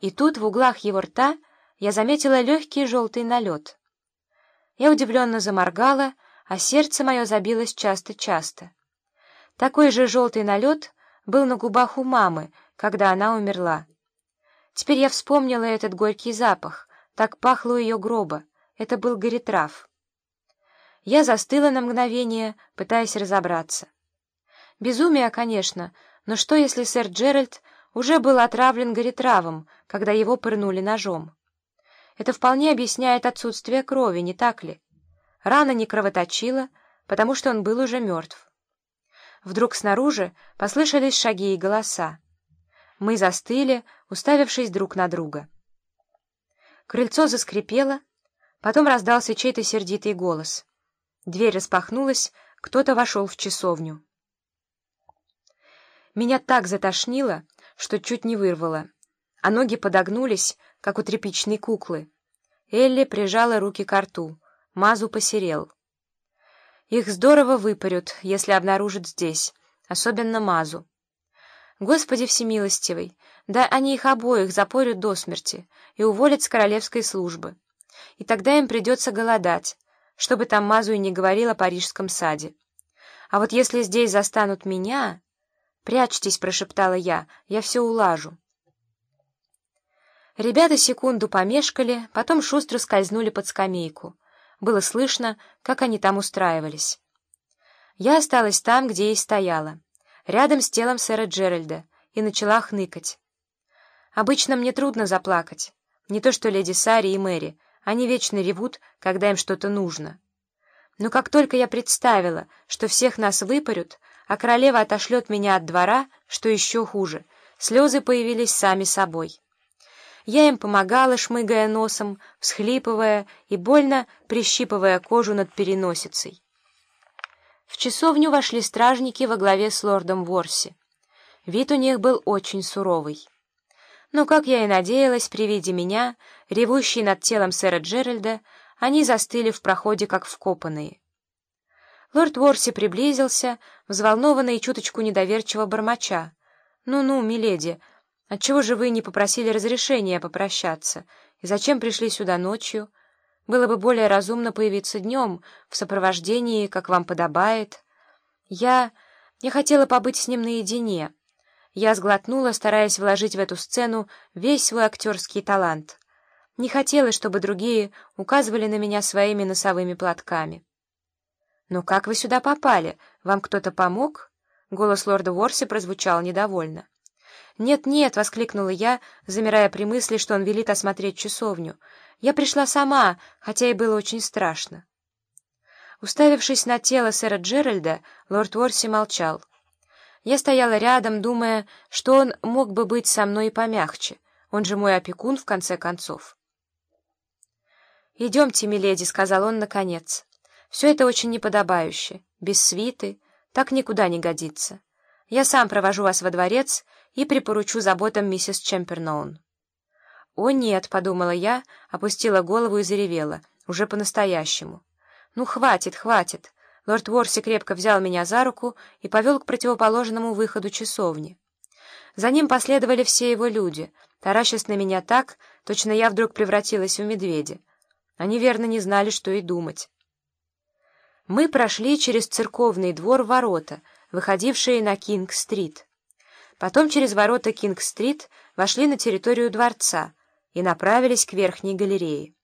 И тут в углах его рта я заметила легкий желтый налет. Я удивленно заморгала, а сердце мое забилось часто-часто. Такой же желтый налет был на губах у мамы, когда она умерла. Теперь я вспомнила этот горький запах, так пахло ее гроба. Это был горитрав. Я застыла на мгновение, пытаясь разобраться. Безумие, конечно, но что, если сэр Джеральд уже был отравлен горитравом, когда его пырнули ножом? Это вполне объясняет отсутствие крови, не так ли? Рана не кровоточила, потому что он был уже мертв. Вдруг снаружи послышались шаги и голоса. Мы застыли, уставившись друг на друга. Крыльцо заскрипело, потом раздался чей-то сердитый голос. Дверь распахнулась, кто-то вошел в часовню. Меня так затошнило, что чуть не вырвало, а ноги подогнулись, как у тряпичной куклы. Элли прижала руки к рту, Мазу посерел. Их здорово выпарют, если обнаружат здесь, особенно Мазу. Господи всемилостивый, да они их обоих запорют до смерти и уволят с королевской службы. И тогда им придется голодать, чтобы там Мазу и не говорил о парижском саде. А вот если здесь застанут меня... «Прячьтесь», — прошептала я, — «я все улажу». Ребята секунду помешкали, потом шустро скользнули под скамейку. Было слышно, как они там устраивались. Я осталась там, где и стояла, рядом с телом сэра Джеральда, и начала хныкать. Обычно мне трудно заплакать, не то что леди Сари и Мэри, они вечно ревут, когда им что-то нужно. Но как только я представила, что всех нас выпарют, а королева отошлет меня от двора, что еще хуже. Слезы появились сами собой. Я им помогала, шмыгая носом, всхлипывая и больно прищипывая кожу над переносицей. В часовню вошли стражники во главе с лордом Ворси. Вид у них был очень суровый. Но, как я и надеялась, при виде меня, ревущей над телом сэра Джеральда, они застыли в проходе, как вкопанные. Лорд Ворси приблизился, взволнованный и чуточку недоверчиво бормоча. «Ну-ну, миледи, отчего же вы не попросили разрешения попрощаться? И зачем пришли сюда ночью? Было бы более разумно появиться днем, в сопровождении, как вам подобает. Я... я хотела побыть с ним наедине». Я сглотнула, стараясь вложить в эту сцену весь свой актерский талант. Не хотелось, чтобы другие указывали на меня своими носовыми платками. «Но как вы сюда попали? Вам кто-то помог?» Голос лорда Ворси прозвучал недовольно. «Нет-нет!» — воскликнула я, замирая при мысли, что он велит осмотреть часовню. «Я пришла сама, хотя и было очень страшно». Уставившись на тело сэра Джеральда, лорд Ворси молчал. Я стояла рядом, думая, что он мог бы быть со мной и помягче. Он же мой опекун, в конце концов. «Идемте, миледи», — сказал он наконец. Все это очень неподобающе, без свиты, так никуда не годится. Я сам провожу вас во дворец и припоручу заботам миссис Чемперноун». «О, нет», — подумала я, опустила голову и заревела, уже по-настоящему. «Ну, хватит, хватит». Лорд Ворси крепко взял меня за руку и повел к противоположному выходу часовни. За ним последовали все его люди, таращась на меня так, точно я вдруг превратилась в медведя. Они верно не знали, что и думать. Мы прошли через церковный двор ворота, выходившие на Кинг-стрит. Потом через ворота Кинг-стрит вошли на территорию дворца и направились к верхней галерее.